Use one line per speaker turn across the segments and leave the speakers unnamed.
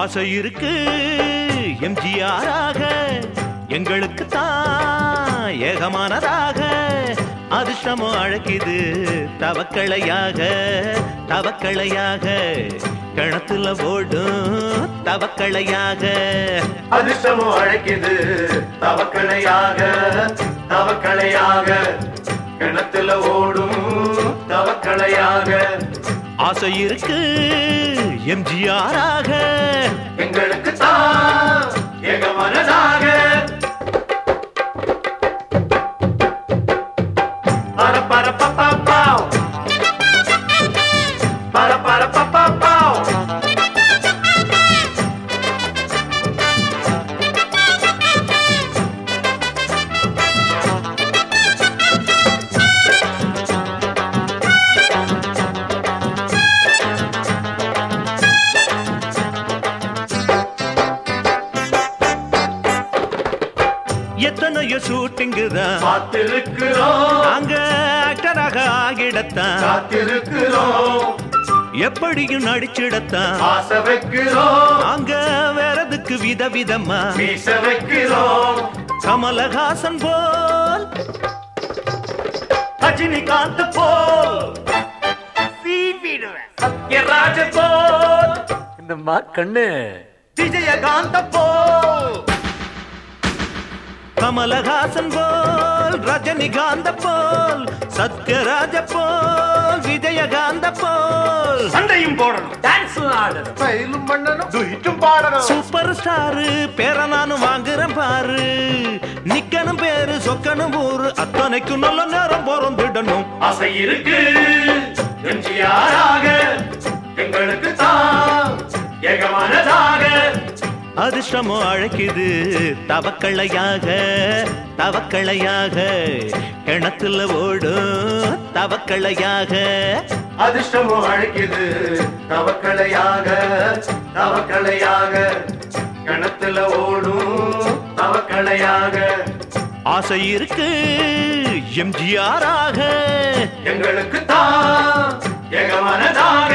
ஆசை இருக்கு எம்ஜிஆராக எங்களுக்கு தான் ஏகமானதாக அதிர்ஷ்டமோ அழைக்குது தவக்களையாக தவக்களையாக கிணத்துல ஓடும் தவக்களையாக
அதிர்ஷ்டமும் அழைக்குது தவக்கலையாக தவக்கலையாக. கிணத்துல ஓடும் தவக்கலையாக.
ஆசை இருக்கு எம்ஜிஆராக.
எங்களுக்கு தான் எங்க
எத்தனையோ ஷூட்டிங்கு தான் நாங்க ஆக்டராக ஆகிடத்தான். எப்படியும் நடிச்சிடத்தான். நாங்க வேறதுக்கு விதவிதமா
வீச வைக்கிறோம்.
கமலஹாசன் போல்.
ரஜினிகாந்த் போல். சத்யராஜ போல்.
என்னம்மா கண்ணு.
விஜயகாந்த போல்.
கமலஹாசன் போல் ரஜினிகாந்த போல் சத்யராஜ போல் விஜயகாந்த போல்.
சண்டையும் போடணும்
டான்ஸ் ஆடணும்.
பண்ணணும். துயிட்டும் பாடணும்.
சூப்பர் ஸ்டாரு பேர நானும் வாங்குறேன் பாரு. நிக்கணும் பேரு சொக்கணும் ஊரு. அத்தனைக்கும் நல்ல நேரம் பிறந்திடணும்.
ஆசை இருக்கு. எம்ஜிஆராக எங்களுக்கு தான் ஏகமானதாக.
அதிர்ஷ்டமோ அழைக்குது. தவக்களையாக தவக்களையாக கிணத்துல ஓடும் தவக்களையாக.
அதிர்ஷ்டமும் அழைக்குது. தவக்கலையாக தவக்கலையாக கிணத்துல ஓடும் தவக்கலையாக
ஆசை இருக்கு எம்ஜிஆராக.
எங்களுக்கு தான் ஏகமானதாக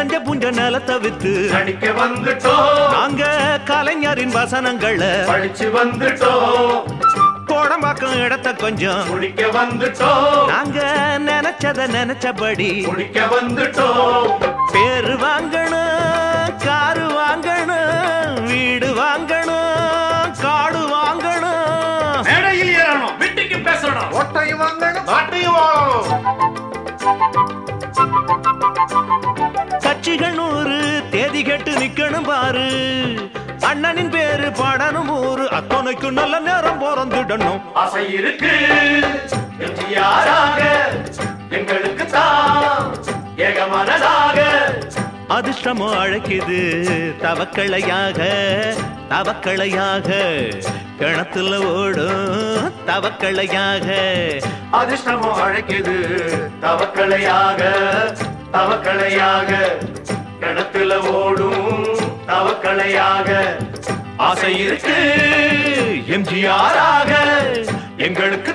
நஞ்ச புஞ்ச நிலத்தை வித்து
நடிக்க வந்துட்டோம்.
நாங்க கலைஞரின் வசனங்களை
படிச்சு வந்துட்டோம்.
கோடம்பாக்கம் இடத்த கொஞ்சம்
முடிக்க வந்துட்டோம்.
நாங்க நினைச்சத நினைச்சபடி
முடிக்க வந்துட்டோம்.
பேரு வாங்கணும் காரு வாங்கணும் வீடு வாங்கணும் காடு வாங்கணும்.
மேடையில் ஏறணும் வீட்டுக்கு பேசணும். ஓட்டையும் வாங்கணும். பாட்டையும் வாழணும்
நிகழ்ச்சிகள் நூறு தேதி கெட்டு நிக்கணும் பாரு. அண்ணனின் பேரு பாடணும் ஊரு. அத்தனைக்கு நல்ல நேரம் பிறந்துடணும்.
ஆசை இருக்கு. எங்களுக்கு தான் ஏகமனதாக
அதிர்ஷ்டமோ அழைக்குது தவக்களையாக தவக்களையாக கிணத்துல ஓடும் தவக்களையாக
அதிர்ஷ்டமும் அழைக்குது தவக்கலையாக. தவக்கலையாக கணத்துல ஓடும் தவக்கலையாக
ஆசை இருக்கு எம்ஜிஆராக
எங்களுக்கு